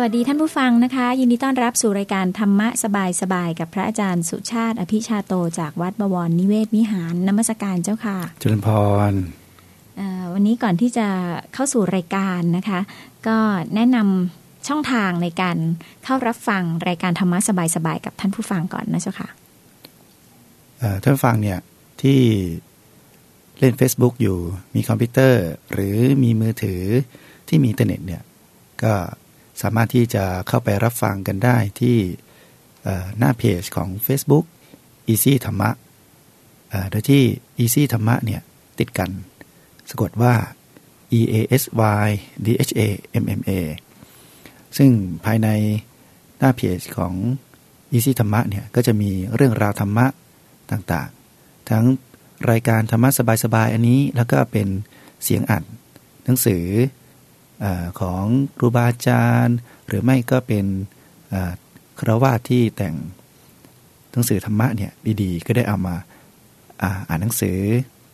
สวัสดีท่านผู้ฟังนะคะ ยินดีต้อนรับสู่รายการธรรมะสบายสบายกับพระอาจารย์สุชาติ อภิชาโตจากวัดบวรนิเวศวิหารนมัสการเจ้าค่ะจุลพรวันนี้ก่อนที่จะเข้าสู่รายการนะคะ ก็แนะนำช่องทางในการเข้ารับฟังรายการธรรมะสบายสบายกับท่านผู้ฟังก่อนนะเจ้าค่ะท่านฟังเนี่ยที่เล่น Facebook อยู่มีคอมพิวเตอร์ หรือมีมือถือที่มีอินเทอร์เน็ตเนี่ยก็ สามารถที่จะเข้าไปรับฟังกันได้ที่หน้าเพจของ Facebook Easy ธรรมะโดยที่ Easy ธรรมะเนี่ยติดกัน สะกดว่า E A S Y D H A M M A ซึ่งภายในหน้าเพจของ Easy ธรรมะเนี่ยก็จะมีเรื่องราวธรรมะต่างๆ ทั้งรายการธรรมะสบายๆ อันนี้แล้วก็เป็นเสียงอัดหนังสือ อของครูบาอาจารย์ หรือไม่ก็เป็นคราวาสที่แต่งหนังสือธรรมะเนี่ยดีๆ ก็ได้เอามาอ่านหนังสือ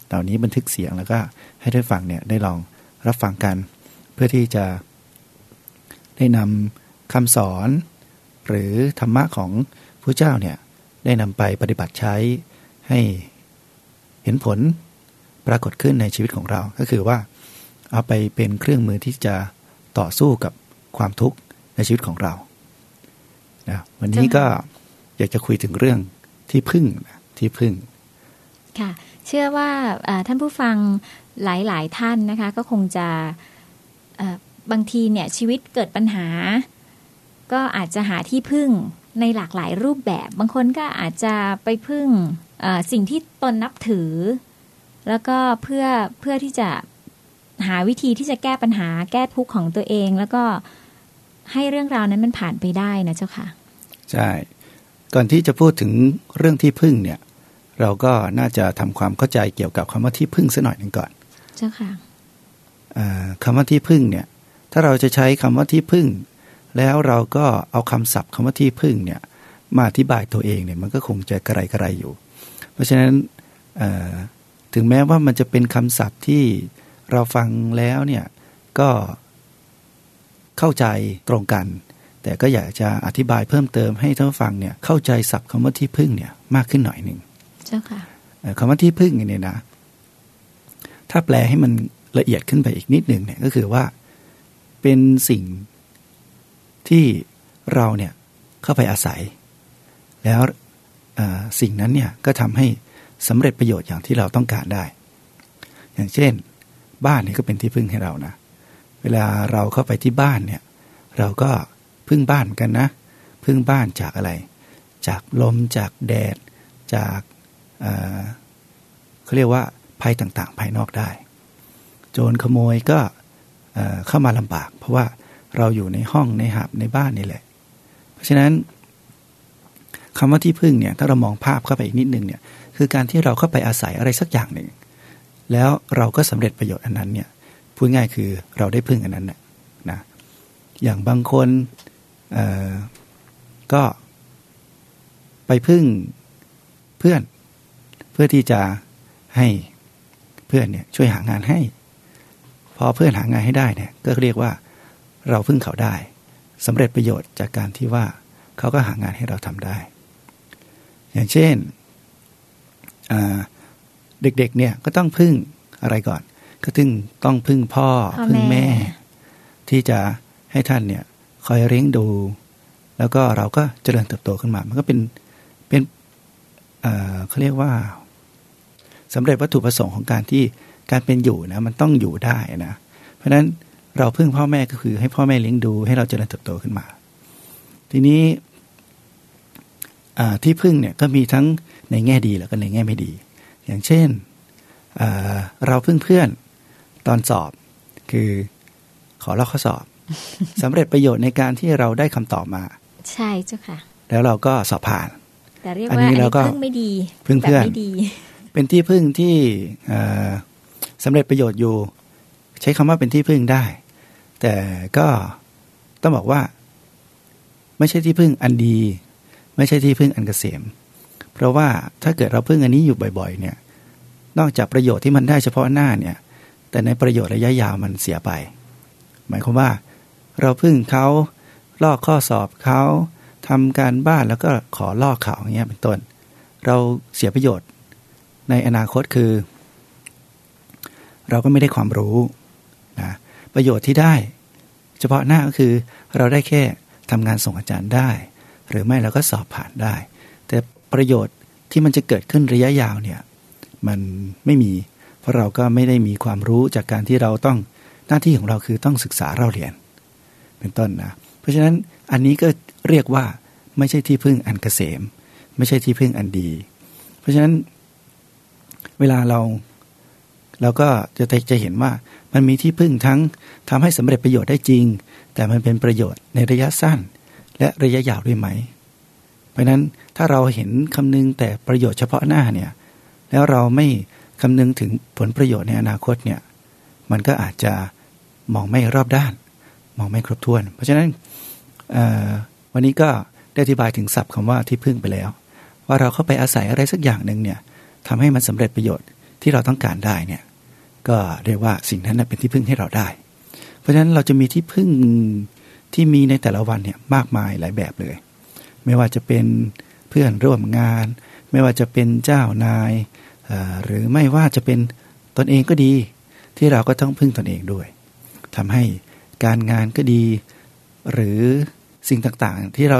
เหล่านี้บันทึกเสียงแล้วก็ให้ได้ฟังเนี่ยได้ลองรับฟังกัน เพื่อที่จะได้นำคำสอน หรือธรรมะของพระเจ้าเนี่ยได้นำไปปฏิบัติใช้ให้เห็นผลปรากฏขึ้นในชีวิตของเรา ก็คือว่า เอาไปเป็นเครื่องมือที่จะต่อสู้กับความทุกข์ในชีวิตของเรานะวันนี้ก็อยากจะคุยถึงเรื่องที่พึ่งที่พึ่ง ค่ะ เชื่อว่าท่านผู้ฟังหลาย ๆ ท่านนะคะ ก็คงจะบางทีเนี่ยชีวิตเกิดปัญหา ก็อาจจะหาที่พึ่งในหลากหลายรูปแบบ บางคนก็อาจจะไปพึ่งสิ่งที่ตนนับถือ แล้วก็เพื่อเพื่อที่จะ หาวิธีที่จะแก้ปัญหาแก้ทุกข์ของตัวเอง แล้วก็ให้เรื่องราวนั้นมันผ่านไปได้นะเจ้าค่ะ ใช่ ก่อนที่จะพูดถึงเรื่องที่พึ่งเนี่ย เราก็น่าจะทำความเข้าใจเกี่ยวกับคำว่าที่พึ่งสักหน่อยหนึ่งก่อน เจ้าค่ะคำว่าที่พึ่งเนี่ย ถ้าเราจะใช้คำว่าที่พึ่ง แล้วเราก็เอาคำศัพท์คำว่าที่พึ่งเนี่ย มาอธิบายตัวเองเนี่ยมันก็คงจะกระไรกระไรอยู่ เพราะฉะนั้นถึงแม้ว่ามันจะเป็นคำศัพท์ที่ เราฟังแล้วเนี่ยก็เข้าใจตรงกัน แต่ก็อยากจะอธิบายเพิ่มเติมให้ท่านฟังเนี่ยเข้าใจศัพท์คำว่าที่พึ่งเนี่ยมากขึ้นหน่อยหนึ่งเจ้าค่ะคำว่าที่พึ่งเนี่ยนะ ถ้าแปลให้มันละเอียดขึ้นไปอีกนิดหนึ่งเนี่ยก็คือว่าเป็นสิ่งที่เราเนี่ยเข้าไปอาศัย แล้วสิ่งนั้นเนี่ยก็ทำให้สำเร็จประโยชน์อย่างที่เราต้องการได้ อย่างเช่น บ้านนี่ก็เป็นที่พึ่งให้เรานะ เวลาเราเข้าไปที่บ้านเนี่ย เราก็พึ่งบ้านกันนะ พึ่งบ้านจากอะไร จากลมจากแดด จากเขาเรียกว่าภัยต่างๆ ภายนอกได้ โจรขโมยก็เข้ามาลำบาก เพราะว่าเราอยู่ในห้องในหับในบ้านนี่แหละ เพราะฉะนั้นคำว่าที่พึ่งเนี่ยถ้าเรามองภาพเข้าไปอีกนิดนึงเนี่ยคือการที่เราเข้าไปอาศัยอะไรสักอย่างหนึ่ง แล้วเราก็สำเร็จประโยชน์อันนั้นเนี่ยพูดง่ายคือเราได้พึ่งอันนั้นนะนะอย่างบางคนก็ไปพึ่งเพื่อนเพื่อที่จะให้เพื่อนเนี่ยช่วยหางานให้ พอเพื่อนหางานให้ได้เนี่ยก็เรียกว่าเราพึ่งเขาได้สำเร็จประโยชน์จากการที่ว่าเขาก็หางานให้เราทำได้ อย่างเช่น เด็กๆเนี่ยก็ต้องพึ่งอะไรก่อน ก็ถึงต้องพึ่งพ่อพึ่งแม่ ที่จะให้ท่านเนี่ยคอยเลี้ยงดู แล้วก็เราก็เจริญเติบโตขึ้นมา มันก็เป็นเป็นเขาเรียกว่าสำเร็จวัตถุประสงค์ของการที่การเป็นอยู่นะมันต้องอยู่ได้นะเพราะฉะนั้นเราพึ่งพ่อแม่ก็คือให้พ่อแม่เลี้ยงดูให้เราเจริญเติบโตขึ้นมา ทีนี้ที่พึ่งเนี่ยก็มีทั้งในแง่ดีแล้วก็ในแง่ไม่ดี อย่างเช่นเเราเพิ่งเพื่อนตอนสอบ คือขอลอกข้อสอบสำเร็จประโยชน์ในการที่เราได้คำตอบมา ใช่เจ้าค่ะ แล้วเราก็สอบผ่าน แต่เรียกว่าอันนี้เราก็พึ่งไม่ดีพึ่งเพื่อนเป็นที่พึ่งที่สำเร็จประโยชน์อยู่ ใช้คำว่าเป็นที่พึ่งได้ แต่ก็ต้องบอกว่า ไม่ใช่ที่พึ่งอันดี ไม่ใช่ที่พึ่งอันเกษม เพราะว่าถ้าเกิดเราพึ่งอันนี้อยู่บ่อยๆ เนี่ย นอกจากประโยชน์ที่มันได้เฉพาะหน้าเนี่ย แต่ในประโยชน์ระยะยาวมันเสียไป หมายความว่า เราพึ่งเขาลอกข้อสอบเขาทำการบ้านแล้วก็ขอลอกเขาอย่างเงี้ยเป็นต้น เราเสียประโยชน์ในอนาคตคือ เราก็ไม่ได้ความรู้นะประโยชน์ที่ได้ เฉพาะหน้าก็คือเราได้แค่ทำงานส่งอาจารย์ได้ หรือไม่เราก็สอบผ่านได้ ประโยชน์ที่มันจะเกิดขึ้นระยะยาวเนี่ยมันไม่มี เพราะเราก็ไม่ได้มีความรู้จากการที่เราต้องหน้าที่ของเราคือต้องศึกษาเราเรียน เป็นต้นนะ เพราะฉะนั้นอันนี้ก็เรียกว่าไม่ใช่ที่พึ่งอันเกษม ไม่ใช่ที่พึ่งอันดี เพราะฉะนั้นเวลาเราเราก็จะจะเห็นว่ามันมีที่พึ่งทั้งทำให้สำเร็จประโยชน์ได้จริง แต่มันเป็นประโยชน์ในระยะสั้น และระยะยาวด้วยไหม เพราะนั้นถ้าเราเห็นคำนึงแต่ประโยชน์เฉพาะหน้าเนี่ยแล้วเราไม่คำนึงถึงผลประโยชน์ในอนาคตเนี่ยมันก็อาจจะมองไม่รอบด้าน มองไม่ครบถ้วน เพราะฉะนั้นวันนี้ก็ได้อธิบายถึงศัพท์คำว่าที่พึ่งไปแล้ว ว่าเราเข้าไปอาศัยอะไรสักอย่างหนึ่งเนี่ยทำให้มันสำเร็จประโยชน์ที่เราต้องการได้เนี่ยก็เรียกว่าสิ่งนั้นเป็นที่พึ่งให้เราได้ เพราะฉะนั้นเราจะมีที่พึ่งที่มีในแต่ละวันเนี่ยมากมายหลายแบบเลย ไม่ว่าจะเป็นเพื่อนร่วมงาน ไม่ว่าจะเป็นเจ้านาย หรือไม่ว่าจะเป็นตนเองก็ดี ที่เราก็ต้องพึ่งตนเองด้วยทำให้การงานก็ดี หรือสิ่งต่างๆ ที่เรา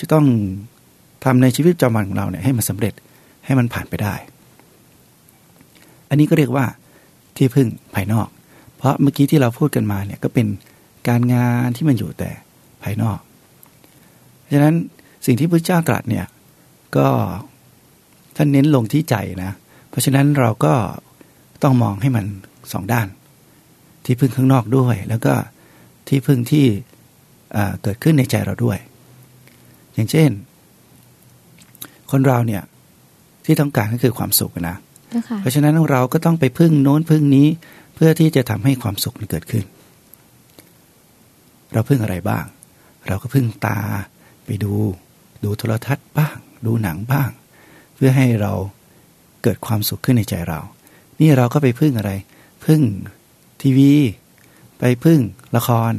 จะต้องทำในชีวิตประจำวันของเราเนี่ยให้มันสำเร็จให้มันผ่านไปได้ อันนี้ก็เรียกว่าที่พึ่งภายนอก เพราะเมื่อกี้ที่เราพูดกันมาเนี่ยก็เป็นการงานที่มันอยู่แต่ภายนอก ฉะนั้น สิ่งที่พระเจ้าตรัสเนี่ยก็ท่านเน้นลงที่ใจนะ เพราะฉะนั้นเราก็ต้องมองให้มันสองด้าน ที่พึ่งข้างนอกด้วย แล้วก็ที่พึ่งที่เกิดขึ้นในใจเราด้วย อย่างเช่น คนเราเนี่ยที่ต้องการก็คือความสุขนะ เพราะฉะนั้นเราก็ต้องไปพึ่งโน้นพึ่งนี้เพื่อที่จะทำให้ความสุขมันเกิดขึ้น เราพึ่งอะไรบ้าง เราก็พึ่งตาไปดู ดูโทรทัศน์บ้าง ดูหนังบ้าง เพื่อให้เราเกิดความสุขขึ้นในใจเรา นี่เราก็ไปพึ่งอะไร พึ่งทีวี ไปพึ่งละคร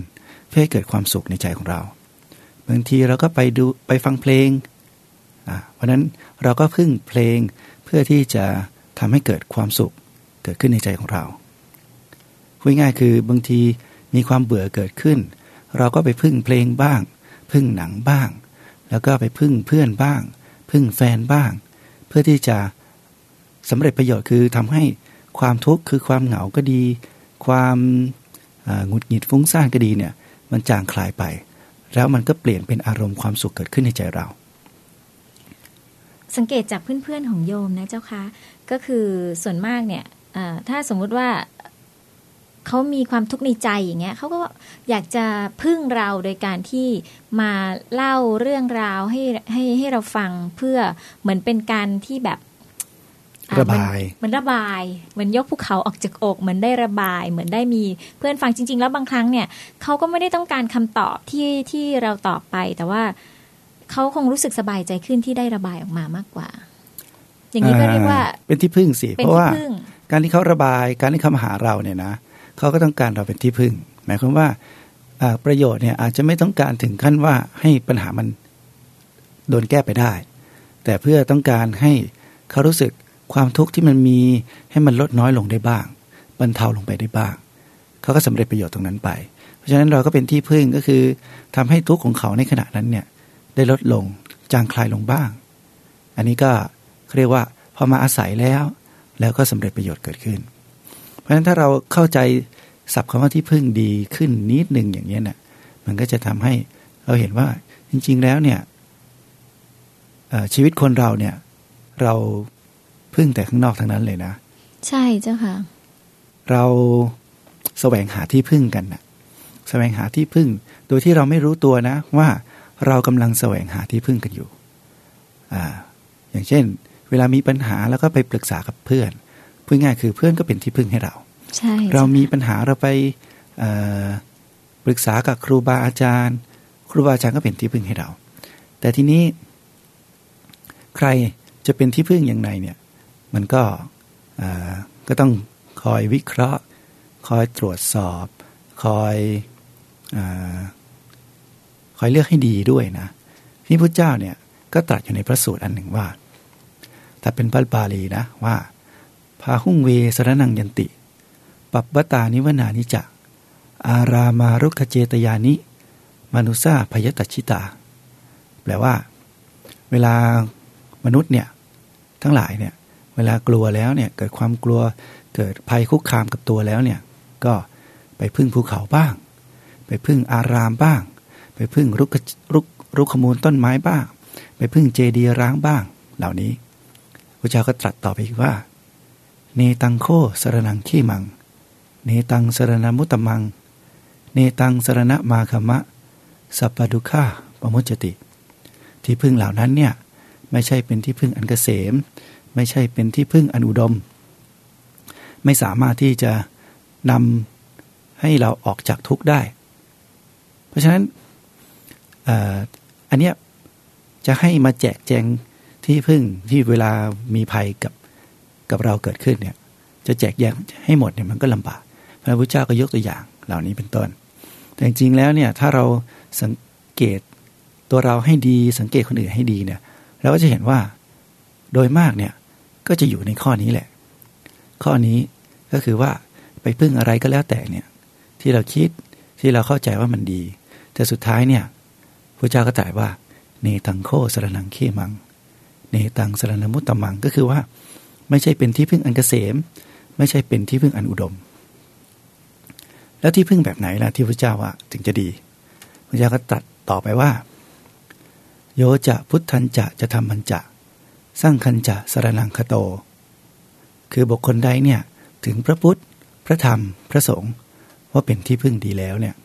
เพื่อให้เกิดความสุขในใจของเรา บางทีเราก็ไปดูไปฟังเพลงอ่าเพราะนั้นเราก็พึ่งเพลงเพื่อที่จะทำให้เกิดความสุขเกิดขึ้นในใจของเราพูดง่ายคือบางทีมีความเบื่อเกิดขึ้น เราก็ไปพึ่งเพลงบ้าง พึ่งหนังบ้าง แล้วก็ไปพึ่งเพื่อนบ้าง พึ่งแฟนบ้าง เพื่อที่จะสำเร็จประโยชน์คือทำให้ความทุกข์คือความเหงาก็ดี ความหงุดหงิดฟุ้งซ่านก็ดีเนี่ยมันจางคลายไป แล้วมันก็เปลี่ยนเป็นอารมณ์ความสุขเกิดขึ้นในใจเรา สังเกตจากเพื่อนๆของโยมนะเจ้าคะก็คือส่วนมากเนี่ยถ้าสมมุติว่า เขามีความทุกข์ในใจอย่างเงี้ยเขาก็อยากจะพึ่งเราโดยการที่มาเล่าเรื่องราวให้ให้ให้เราฟังเพื่อเหมือนเป็นการที่แบบระบายเหมือนระบายเหมือนยกภูเขาออกจากอกเหมือนได้ระบาย เหมือนได้มีเพื่อนฟังจริง ๆ แล้วบางครั้งเนี่ยเขาก็ไม่ได้ต้องการคำตอบที่ที่เราตอบไป แต่ว่าเขาคงรู้สึกสบายใจขึ้นที่ได้ระบายออกมามากกว่า อย่างนี้ก็เรียกว่าเป็นที่พึ่งสิเพราะว่าการที่เขาระบายการที่เขามาหาเราเนี่ยนะ เขาก็ต้องการเราเป็นที่พึ่ง หมายความว่าประโยชน์เนี่ยอาจจะไม่ต้องการถึงขั้นว่าให้ปัญหามันโดนแก้ไปได้ แต่เพื่อต้องการให้เขารู้สึกความทุกข์ที่มันมีให้มันลดน้อยลงได้บ้างบรรเทาลงไปได้บ้าง เขาก็สำเร็จประโยชน์ตรงนั้นไป เพราะฉะนั้นเราก็เป็นที่พึ่งก็คือทำให้ทุกข์ของเขาในขณะนั้นเนี่ยได้ลดลงจางคลายลงบ้าง อันนี้ก็เรียกว่าพอมาอาศัยแล้ว แล้วก็สำเร็จประโยชน์เกิดขึ้น เพราะฉะนั้นถ้าเราเข้าใจศัพท์คำว่าที่พึ่งดีขึ้นนิดหนึ่งอย่างนี้นะ่ะมันก็จะทำให้เราเห็นว่าจริง ๆ แล้วเนี่ยชีวิตคนเราเนี่ย เราพึ่งแต่ข้างนอกทั้งนั้นเลยนะ ใช่เจ้าค่ะ เราแสวงหาที่พึ่งกันนะแสวงหาที่พึ่ง โดยที่เราไม่รู้ตัวนะ ว่าเรากำลังแสวงหาที่พึ่งกันอยู่ อ่า อย่างเช่น เวลามีปัญหาแล้วก็ไปปรึกษากับเพื่อน พูดง่ายคือเพื่อนก็เป็นที่พึ่งให้เราใช่เรามีปัญหาเราไปปรึกษากับครูบาอาจารย์ ครูบาอาจารย์ก็เป็นที่พึ่งให้เรา แต่ทีนี้ ใครจะเป็นที่พึ่งอย่างไรเนี่ยมันก็ก็ต้องคอยวิเคราะห์ คอยตรวจสอบ คอยอคอยเลือกให้ดีด้วยนะพี่พุทธเจ้าเนี่ยก็ตรัสอยู่ในพระสูตรอันหนึ่งว่าแต่เป็นพระบาลีนะว่า พาหุ่งเวสรนังยันติ ปับบตานิวนานิจะ อารามารุขเจตยานิ มนุษาพยตชิตา แปลว่า เวลามนุษย์เนี่ย ทั้งหลายเนี่ย เวลากลัวแล้วเนี่ย เกิดความกลัวเกิดภัยคุกคามกับตัวแล้วเนี่ย ก็ไปพึ่งภูเขาบ้าง ไปพึ่งอารามบ้าง ไปพึ่งรุกรุกรุกขมูลต้นไม้บ้าง ไปพึ่งเจดีย์ร้างบ้าง เหล่านี้พระเจ้าก็ตรัสต่อไปอีกว่า เนตังโคสรนังขี้มัง เนตังสรณมุตตมัง เนตังสรณมาคมะ สัพพดุขาปมุจติ ที่พึ่งเหล่านั้นเนี่ยไม่ใช่เป็นที่พึ่งอันเกษม ไม่ใช่เป็นที่พึ่งอันอุดม ไม่สามารถที่จะนำให้เราออกจากทุกข์ได้ เพราะฉะนั้นอันเนี้ยจะให้มาแจกแจงที่พึ่งที่เวลามีภัยกับ กับเราเกิดขึ้นเนี่ยจะแจกแจงให้หมดเนี่ยมันก็ลำบาก พระพุทธเจ้าก็ยกตัวอย่างเหล่านี้เป็นต้น แต่จริงๆแล้วเนี่ยถ้าเราสังเกตตัวเราให้ดีสังเกตคนอื่นให้ดีเนี่ยเราก็จะเห็นว่าโดยมากเนี่ยก็จะอยู่ในข้อนี้แหละ ข้อนี้ก็คือว่าไปพึ่งอะไรก็แล้วแต่เนี่ยที่เราคิดที่เราเข้าใจว่ามันดี แต่สุดท้ายเนี่ยพระเจ้าก็ตรัสว่าเนตังโคสรนังเขมัง เนตังสรณมุตตมังก็คือว่า ไม่ใช่เป็นที่พึ่งอันเกษม ไม่ใช่เป็นที่พึ่งอันอุดม แล้วที่พึ่งแบบไหนล่ะที่พระเจ้าว่าถึงจะดีพระเจ้าก็ตรัสต่อไปว่า โยจะพุทธันจะจะทำมันจะสร้างคันจะสรนังคโต คือบุคคลใดเนี่ยถึงพระพุทธ พระธรรมพระสงฆ์ว่าเป็นที่พึ่งดีแล้วเนี่ย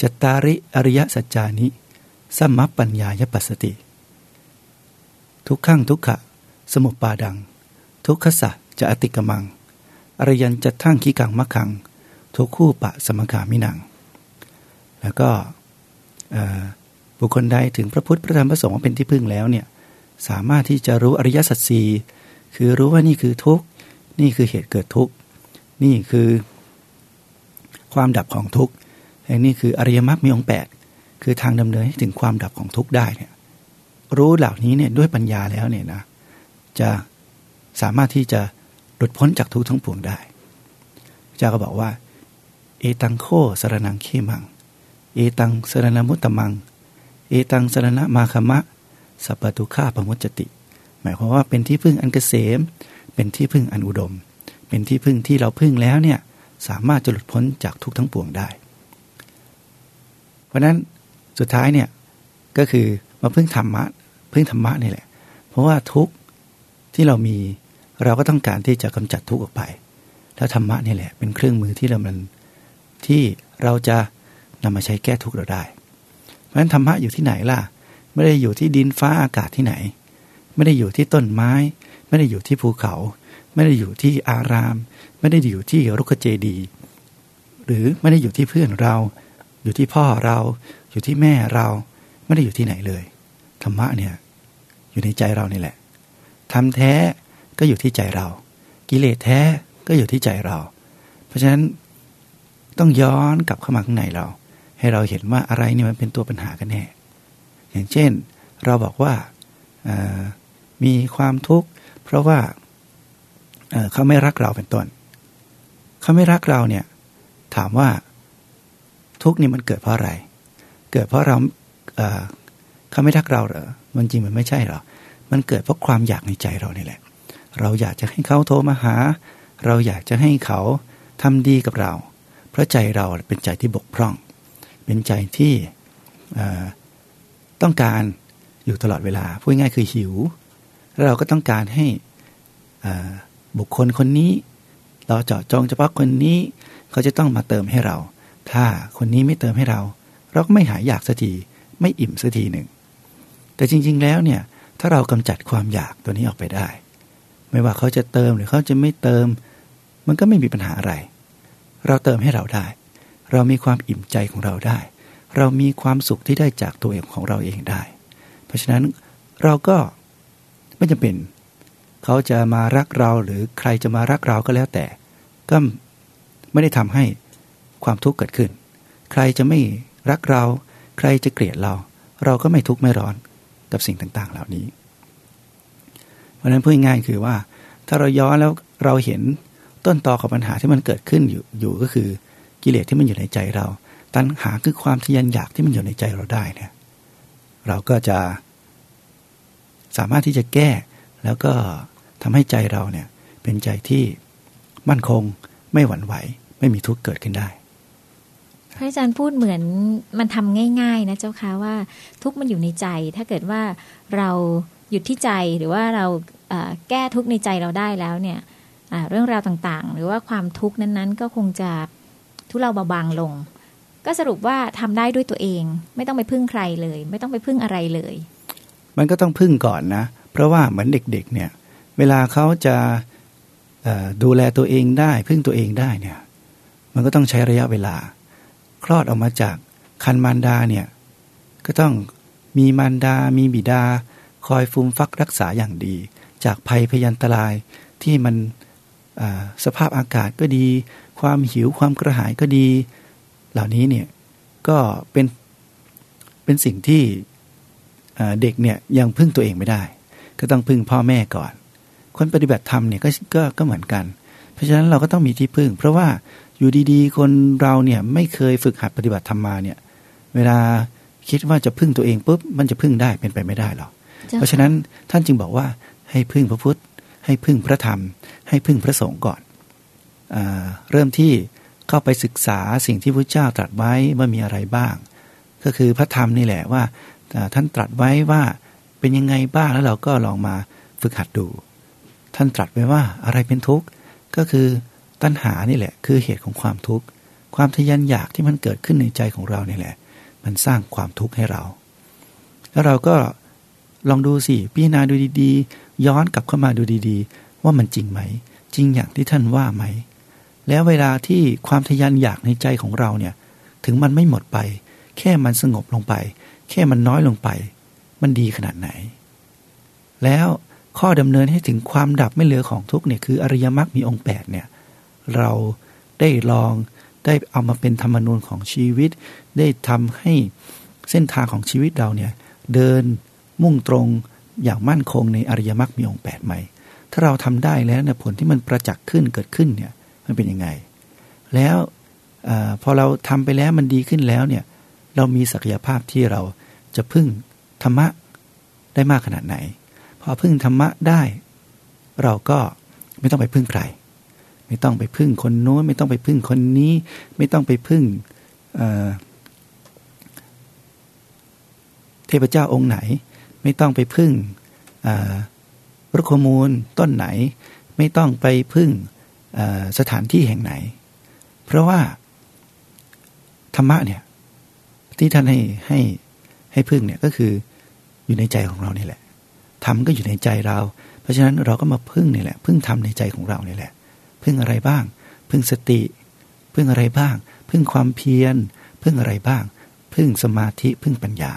จตตาริอริยสัจจานิสัมมปัญญายปัสสติ ทุกขั้งทุกขะ สมุปปาดัง ทุกขสะจะอติกมัง อริยันจะทั้งขีกังมะขัง ทุกคู่ปะสมขามินัง แล้วก็บุคคลใดถึงพระพุทธพระธรรมพระสงฆ์เป็นที่พึ่งแล้วเนี่ยสามารถที่จะรู้อริยสัจสี่คือรู้ว่านี่คือทุกข์ นี่คือเหตุเกิดทุกข์ นี่คือความดับของทุกข์และนี่คืออริยมรรคมีองค์แปดคือทางดำเนินให้ถึงความดับของทุกข์ได้เนี่ยรู้เหล่านี้เนี่ยด้วยปัญญาแล้วเนี่ยนะ จะสามารถที่จะหลุดพ้นจากทุกข์ทั้งปวงได้เจ้าก็บอกว่า เอตังโคสรนังเขมัง เอตังสรณมุตตมัง เอตังสรณะมาคมะสัพตุฆาปมุจติ หมายความว่าเป็นที่พึ่งอันเกษม เป็นที่พึ่งอันอุดม เป็นที่พึ่งที่เราพึ่งแล้วเนี่ยสามารถจะหลุดพ้นจากทุกทั้งปวงได้ เพราะนั้นสุดท้ายเนี่ยก็คือมาพึ่งธรรมะพึ่งธรรมะนี่แหละ เพราะว่าทุก ที่เรามีเราก็ต้องการที่จะกำจัดทุกข์ออกไป แล้วธรรมะนี่แหละเป็นเครื่องมือที่เรามันที่เราจะนำมาใช้แก้ทุกข์เราได้ เพราะฉะนั้นธรรมะอยู่ที่ไหนล่ะ ไม่ได้อยู่ที่ดินฟ้าอากาศที่ไหน ไม่ได้อยู่ที่ต้นไม้ ไม่ได้อยู่ที่ภูเขา ไม่ได้อยู่ที่อาราม ไม่ได้อยู่ที่รุกเจดี หรือไม่ได้อยู่ที่เพื่อนเรา อยู่ที่พ่อเรา อยู่ที่แม่เรา ไม่ได้อยู่ที่ไหนเลย ธรรมะเนี่ยอยู่ในใจเรานี่แหละ ทำแท้ก็อยู่ที่ใจเรา กิเลสแท้ก็อยู่ที่ใจเรา เพราะฉะนั้นต้องย้อนกลับเข้ามาข้างในเรา ให้เราเห็นว่าอะไรนี่มันเป็นตัวปัญหากันแน่ อย่างเช่นเราบอกว่ามีความทุกข์เพราะว่าเขาไม่รักเราเป็นต้น เขาไม่รักเราเนี่ยถามว่าทุกข์นี่มันเกิดเพราะอะไร เกิดเพราะเราเขาไม่รักเราเหรอมันจริงมันไม่ใช่หรอ มันเกิดเพราะความอยากในใจเรานี่แหละ เราอยากจะให้เขาโทรมาหา เราอยากจะให้เขาทำดีกับเรา เพราะใจเราเป็นใจที่บกพร่อง เป็นใจที่ต้องการอยู่ตลอดเวลา พูดง่ายคือหิว แล้วเราก็ต้องการให้บุคคลคนนี้ เราเจาะจองเฉพาะคนนี้ เขาจะต้องมาเติมให้เรา ถ้าคนนี้ไม่เติมให้เรา เราก็ไม่หายอยากสักที ไม่อิ่มสักทีหนึ่ง แต่จริง ๆ แล้วเนี่ย ถ้าเรากำจัดความอยากตัวนี้ออกไปได้ ไม่ว่าเขาจะเติมหรือเขาจะไม่เติม มันก็ไม่มีปัญหาอะไร เราเติมให้เราได้ เรามีความอิ่มใจของเราได้ เรามีความสุขที่ได้จากตัวเองของเราเองได้ เพราะฉะนั้นเราก็ไม่จำเป็น เขาจะมารักเราหรือใครจะมารักเราก็แล้วแต่ ก็ไม่ได้ทำให้ความทุกข์เกิดขึ้น ใครจะไม่รักเราใใครจะเกลียดเรา เราก็ไม่ทุกข์ไม่ร้อน กับสิ่งต่างๆ เหล่านี้ เพราะนั้นพูดง่ายคือว่า ถ้าเราย้อนแล้วเราเห็นต้นตอของปัญหาที่มันเกิดขึ้นอยู่อยู่ก็คือกิเลสที่มันอยู่ในใจเรา ตัณหาคือความทยานอยากที่มันอยู่ในใจเราได้เนี่ยเราก็จะสามารถที่จะแก้แล้วก็ทำให้ใจเราเนี่ยเป็นใจที่มั่นคงไม่หวั่นไหว ไม่มีทุกข์เกิดขึ้นได้ พระอาจารย์พูดเหมือนมันทำง่าย ๆ นะเจ้าค่ะว่าทุกมันอยู่ในใจ ถ้าเกิดว่าเราหยุดที่ใจหรือว่าเราแก้ทุกในใจเราได้แล้วเนี่ยเรื่องราวต่างๆ หรือว่าความทุกข์นั้นๆ ก็คงจะทุเลาเบาบางลง ก็สรุปว่าทำได้ด้วยตัวเอง ไม่ต้องไปพึ่งใครเลย ไม่ต้องไปพึ่งอะไรเลย มันก็ต้องพึ่งก่อนนะ เพราะว่าเหมือนเด็กๆเนี่ยเวลาเขาจะดูแลตัวเองได้ พึ่งตัวเองได้เนี่ยมันก็ต้องใช้ระยะเวลา คลอดออกมาจากคันมารดาเนี่ยก็ต้องมีมารดา มีบิดา คอยฟูมฟักรักษาอย่างดี จากภัยพยันตรายที่มันสภาพอากาศก็ดี ความหิวความกระหายก็ดี เหล่านี้เนี่ยก็เป็นเป็นสิ่งที่เด็กเนี่ยยังพึ่งตัวเองไม่ได้ ก็ต้องพึ่งพ่อแม่ก่อน คนปฏิบัติธรรมเนี่ยกก็ก็เหมือนกัน เพราะฉะนั้นเราก็ต้องมีที่พึ่ง เพราะว่า อยู่ดีๆ คนเราเนี่ยไม่เคยฝึกหัดปฏิบัติธรรมมาเนี่ย เวลาคิดว่าจะพึ่งตัวเองปุ๊บมันจะพึ่งได้เป็นไปไม่ได้หรอกเพราะฉะนั้นท่านจึงบอกว่าให้พึ่งพระพุทธ ให้พึ่งพระธรรม ให้พึ่งพระสงฆ์ก่อนอเริ่มที่เข้าไปศึกษาสิ่งที่พระเจ้าตรัสไว้ว่ามีอะไรบ้าง ก็คือพระธรรมนี่แหละว่าท่านตรัสไว้ว่าเป็นยังไงบ้างแล้วเราก็ลองมาฝึกหัดดู ท่านตรัสไว้ว่าอะไรเป็นทุกข์ก็คือ ตัณหานี่แหละ คือเหตุของความทุกข์ ความทยันอยากที่มันเกิดขึ้นในใจของเราเนี่ยแหละ มันสร้างความทุกข์ให้เรา แล้วเราก็ลองดูสิพิจารณาดูดีๆ ย้อนกลับเข้ามาดูดีๆ ว่ามันจริงไหม จริงอย่างที่ท่านว่าไหม แล้วเวลาที่ความทยันอยากในใจของเราเนี่ย ถึงมันไม่หมดไป แค่มันสงบลงไป แค่มันน้อยลงไป มันดีขนาดไหน แล้วข้อดำเนินให้ถึงความดับไม่เหลือของทุกเนี่ยคืออริยมรรคมีองค์8เนี่ย เราได้ลองได้เอามาเป็นธรรมนูญของชีวิต ได้ทำให้เส้นทางของชีวิตเราเนี่ยเดินมุ่งตรงอย่างมั่นคงในอริยมรรคมีองค์แปดไหม ถ้าเราทำได้แล้วเนี่ยผลที่มันประจักษ์ขึ้นเกิดขึ้นเนี่ยมันเป็นยังไง แล้วอพอเราทำไปแล้วมันดีขึ้นแล้วเนี่ยเรามีศักยภาพที่เราจะพึ่งธรรมะได้มากขนาดไหน พอพึ่งธรรมะได้ เราก็ไม่ต้องไปพึ่งใคร ไม่ต้องไปพึ่งคนโน้นไม่ต้องไปพึ่งคนนี้ ไม่ต้องไปพึ่งเทพเจ้าองค์ไหน ไม่ต้องไปพึ่งรุกขมูลต้นไหน ไม่ต้องไปพึ่งสถานที่แห่งไหน เพราะว่าธรรมะเนี่ยที่ท่านให้ให้ให้พึ่งเนี่ยก็คืออยู่ในใจของเรานี่แหละทำก็อยู่ในใจเรา เพราะฉะนั้นเราก็มาพึ่งนี่แหละ พึ่งทำในใจของเรานี่แหละ พึ่งอะไรบ้าง พึ่งสติ พึ่งอะไรบ้าง พึ่งความเพียร พึ่งอะไรบ้าง พึ่งสมาธิพึ่งปัญญา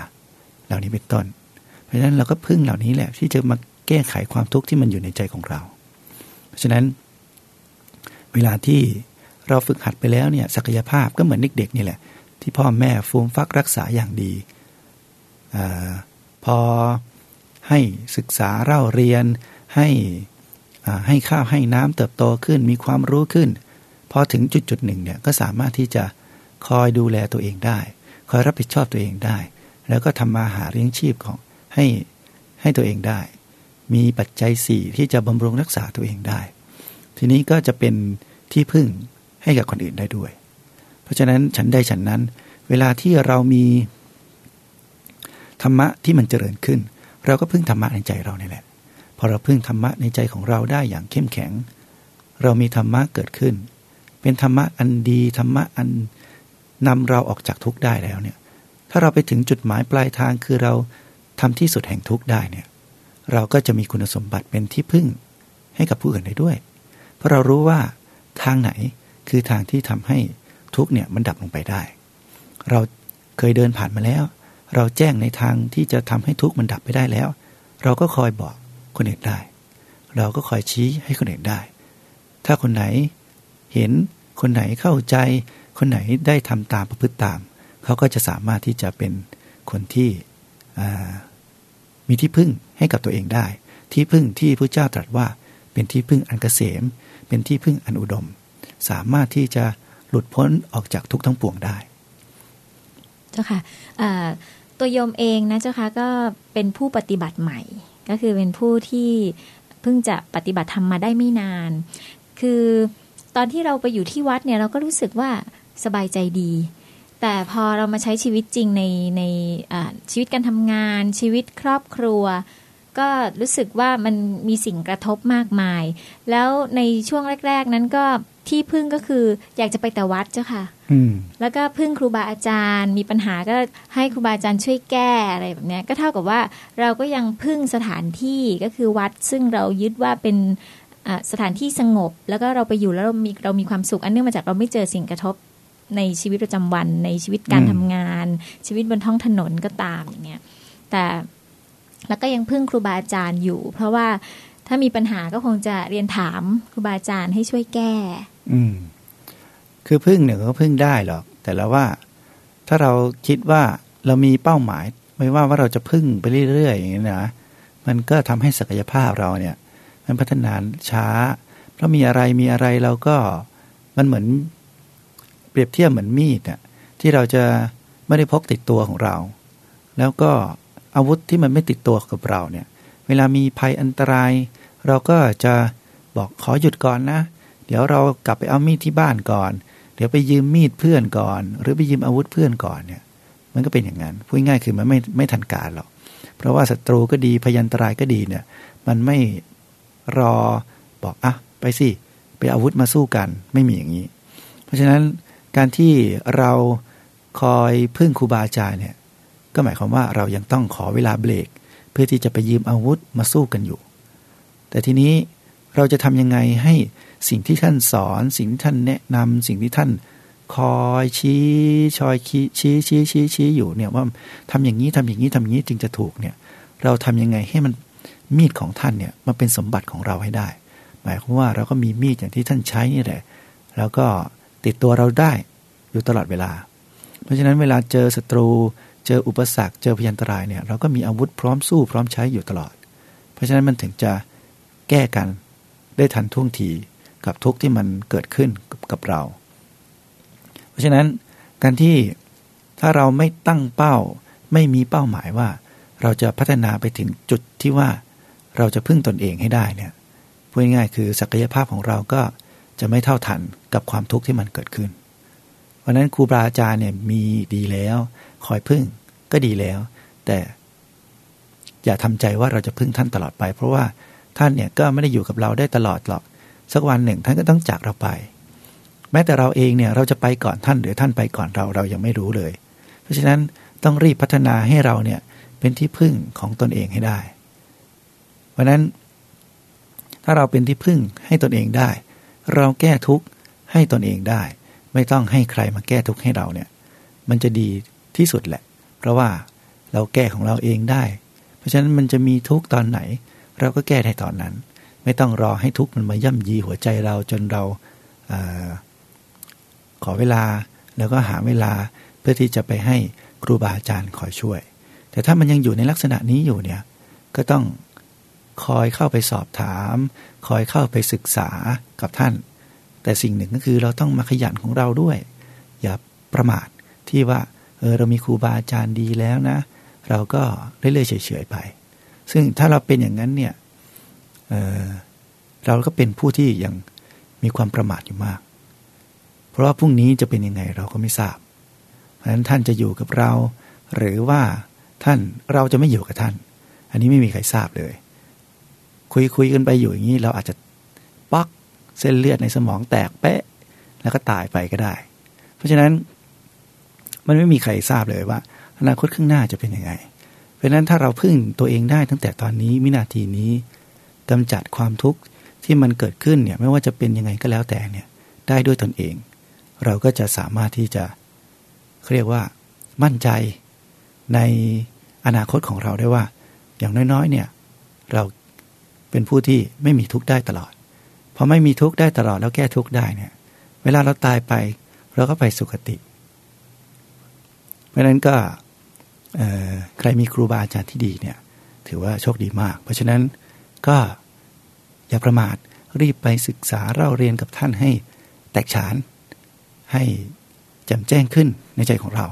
เหล่านี้เป็นต้น เพราะฉะนั้นเราก็พึ่งเหล่านี้แหละ ที่จะมาแก้ไขความทุกข์ที่มันอยู่ในใจของเรา เพราะฉะนั้น เวลาที่เราฝึกหัดไปแล้วเนี่ยศักยภาพก็เหมือนเด็กๆนี่แหละ ที่พ่อแม่ฟูมฟักรักษาอย่างดีอพอให้ศึกษาเล่าเรียนให้ ให้ข้าวให้น้ำเติบโตขึ้นมีความรู้ขึ้นพอถึงจุดจุดหนึ่งเนี่ยก็สามารถที่จะคอยดูแลตัวเองได้ คอยรับผิดชอบตัวเองได้ แล้วก็ทำมาหาเลี้ยงชีพของให้ให้ตัวเองได้ มีปัจจัยสี่ที่จะบำรุงรักษาตัวเองได้ ทีนี้ก็จะเป็นที่พึ่งให้กับคนอื่นได้ด้วย เพราะฉะนั้นฉันได้ฉันนั้น เวลาที่เรามีธรรมะที่มันเจริญขึ้น เราก็พึ่งธรรมะในใจเราเนี่แหละ พอเราพึ่งธรรมะในใจของเราได้อย่างเข้มแข็ง เรามีธรรมะเกิดขึ้น เป็นธรรมะอันดีธรรมะอันนำเราออกจากทุกข์ได้แล้วเนี่ย ถ้าเราไปถึงจุดหมายปลายทางคือเราทำที่สุดแห่งทุกข์ได้เนี่ย เราก็จะมีคุณสมบัติเป็นที่พึ่งให้กับผู้อื่นได้ด้วย เพราะเรารู้ว่าทางไหนคือทางที่ทำให้ทุกข์เนี่ยมันดับลงไปได้ เราเคยเดินผ่านมาแล้ว เราแจ้งในทางที่จะทำให้ทุกข์มันดับไปได้แล้ว เราก็คอยบอก คนอื่นได้ เราก็คอยชี้ให้คนอื่นได้ ถ้าคนไหนเห็นคนไหนเข้าใจ คนไหนได้ทำตามประพฤติตาม เขาก็จะสามารถที่จะเป็นคนที่มีที่พึ่งให้กับตัวเองได้ ที่พึ่งที่พระเจ้าตรัสว่าเป็นที่พึ่งอันเกษม เป็นที่พึ่งอันอุดม สามารถที่จะหลุดพ้นออกจากทุกทั้งปวงได้ เจ้าค่ะตัวโยมเองนะเจ้าค่ะก็เป็นผู้ปฏิบัติใหม่ ก็คือเป็นผู้ที่เพิ่งจะปฏิบัติธรรมมาได้ไม่นาน คือตอนที่เราไปอยู่ที่วัดเนี่ยเราก็รู้สึกว่าสบายใจดี แต่พอเรามาใช้ชีวิตจริงในในชีวิตการทำงานชีวิตครอบครัว ก็รู้สึกว่ามันมีสิ่งกระทบมากมาย แล้วในช่วงแรก ๆ นั้นก็ที่พึ่งก็คืออยากจะไปแต่วัดเจ้าค่ะแล้วก็พึ่งครูบาอาจารย์ มีปัญหาก็ให้ครูบาอาจารย์ช่วยแก้อะไรแบบนี้ก็เท่ากับว่าเราก็ยังพึ่งสถานที่ก็คือวัด ซึ่งเรายึดว่าเป็นสถานที่สงบ แล้วก็เราไปอยู่แล้วเรามีเรามีความสุขอันเนื่องมาจากเราไม่เจอสิ่งกระทบในชีวิตประจำวันในชีวิตการทำงาน ชีวิตบนท้องถนนก็ตามอย่างเงี้ยแต่แล้วก็ยังพึ่งครูบาอาจารย์อยู่ เพราะว่า ถ้ามีปัญหาก็คงจะเรียนถามครูบาอาจารย์ให้ช่วยแก้ อืม คือพึ่งเนี่ยก็พึ่งได้หรอก แต่แล้วว่า ถ้าเราคิดว่าเรามีเป้าหมาย ไม่ว่าว่าเราจะพึ่งไปเรื่อยๆอย่างนี้นะมันก็ทำให้ศักยภาพเราเนี่ย มันพัฒนาช้า เพราะมีอะไรมีอะไรเราก็มันเหมือน เปรียบเทียบเหมือนมีดอะที่เราจะไม่ได้พกติดตัวของเรา แล้วก็อาวุธที่มันไม่ติดตัวกับเราเนี่ย เวลามีภัยอันตราย เราก็จะบอกขอหยุดก่อนนะ เดี๋ยวเรากลับไปเอามีดที่บ้านก่อน เดี๋ยวไปยืมมีดเพื่อนก่อน หรือไปยืมอาวุธเพื่อนก่อนเนี่ย มันก็เป็นอย่างนั้นพูดง่ายคือมันไม่ไม่ทันการหรอก เพราะว่าศัตรูก็ดีพยันตรายก็ดีเนี่ย มันไม่รอบอกอะไปสิไปอาวุธมาสู้กันไม่มีอย่างนี้ เพราะฉะนั้นการที่เราคอยพึ่งครูบาอาจารย์เนี่ยก็หมายความว่าเรายังต้องขอเวลาเบรก เพื่อที่จะไปยืมอาวุธมาสู้กันอยู่ แต่ทีนี้เราจะทำยังไงให้สิ่งที่ท่านสอน สิ่งที่ท่านแนะนำสิ่งที่ท่านคอยชี้ชอยชี้ชี้ชี้ชี้ชี้อยู่เนี่ยว่าทำอย่างนี้ทำอย่างนี้ทำอย่างนี้จึงจะถูกเนี่ยเราทำยังไงให้มันมีดของท่านเนี่ยมาเป็นสมบัติของเราให้ได้ หมายความว่าเราก็มีมีดอย่างที่ท่านใช้นี่แหละ แล้วก็ติดตัวเราได้อยู่ตลอดเวลา เพราะฉะนั้นเวลาเจอศัตรู เจออุปสรรคเจอพยันตรายเนี่ยเราก็มีอาวุธพร้อมสู้พร้อมใช้อยู่ตลอด เพราะฉะนั้นมันถึงจะ แก้กันได้ทันท่วงทีกับทุกที่มันเกิดขึ้นกับเรา เพราะฉะนั้นการที่ถ้าเราไม่ตั้งเป้าไม่มีเป้าหมายว่า เราจะพัฒนาไปถึงจุดที่ว่าเราจะพึ่งตนเองให้ได้เนี่ยพูดง่ายๆคือศักยภาพของเราก็จะไม่เท่าทันกับความทุกข์ที่มันเกิดขึ้น เพราะนั้นครูบาอาจารย์เนี่ยมีดีแล้ว คอยพึ่งก็ดีแล้ว แต่อย่าทำใจว่าเราจะพึ่งท่านตลอดไป เพราะว่า ท่านเนี่ยก็ไม่ได้อยู่กับเราได้ตลอดหรอก สักวันหนึ่งท่านก็ต้องจากเราไป แม้แต่เราเองเนี่ยเราจะไปก่อนท่านหรือท่านไปก่อนเราเรายังไม่รู้เลย เพราะฉะนั้นต้องรีบพัฒนาให้เราเนี่ยเป็นที่พึ่งของตนเองให้ได้ เพราะนั้น ถ้าเราเป็นที่พึ่งให้ตนเองได้ เราแก้ทุกข์ให้ตนเองได้ ไม่ต้องให้ใครมาแก้ทุกข์ให้เราเนี่ย มันจะดีที่สุดแหละ เพราะว่าเราแก้ของเราเองได้ เพราะฉะนั้นมันจะมีทุกข์ตอนไหน เราก็แก้ได้ตอนนั้น ไม่ต้องรอให้ทุกข์มันมาย่ำยีหัวใจเราจนเราอขอเวลาแล้วก็หาเวลาเพื่อที่จะไปให้ครูบาอาจารย์คอยช่วย แต่ถ้ามันยังอยู่ในลักษณะนี้อยู่เนี่ยก็ต้องคอยเข้าไปสอบถาม คอยเข้าไปศึกษากับท่าน แต่สิ่งหนึ่งก็คือเราต้องมาขยันของเราด้วย อย่าประมาทที่ว่าเออเรามีครูบาอาจารย์ดีแล้วนะ เราก็เรื่อยๆเฉยๆไป ซึ่งถ้าเราเป็นอย่างนั้นเนี่ยเเราก็เป็นผู้ที่ยังมีความประมาทอยู่มาก เพราะว่าพรุ่งนี้จะเป็นยังไงเราก็ไม่ทราบ เพราะฉะนั้นท่านจะอยู่กับเรา หรือว่าท่านเราจะไม่อยู่กับท่าน อันนี้ไม่มีใครทราบเลย คุยคุยกันไปอยู่อย่างนี้เราอาจจะปักเส้นเลือดในสมองแตกเป๊ะ แล้วก็ตายไปก็ได้ เพราะฉะนั้นมันไม่มีใครทราบเลยว่า อนาคตข้างหน้าจะเป็นยังไง เพราะนั้นถ้าเราพึ่งตัวเองได้ตั้งแต่ตอนนี้วินาทีนี้กำจัดความทุกข์ที่มันเกิดขึ้นเนี่ยไม่ว่าจะเป็นยังไงก็แล้วแต่เนี่ยได้ด้วยตนเอง เราก็จะสามารถที่จะเรียกว่ามั่นใจในอนาคตของเราได้ว่า อย่างน้อยๆเนี่ยเราเป็นผู้ที่ไม่มีทุกข์ได้ตลอดพอไม่มีทุกข์ได้ตลอดแล้วแก้ทุกข์ได้เนี่ยเวลาเราตายไปเราก็ไปสุคติ เพราะนั้นก็ ใครมีครูบาอาจารย์ที่ดีเนี่ยถือว่าโชคดีมาก เพราะฉะนั้นก็อย่าประมาทรีบไปศึกษาเล่าเรียนกับท่านให้แตกฉาน ให้แจ่มแจ้งขึ้นในใจของเรา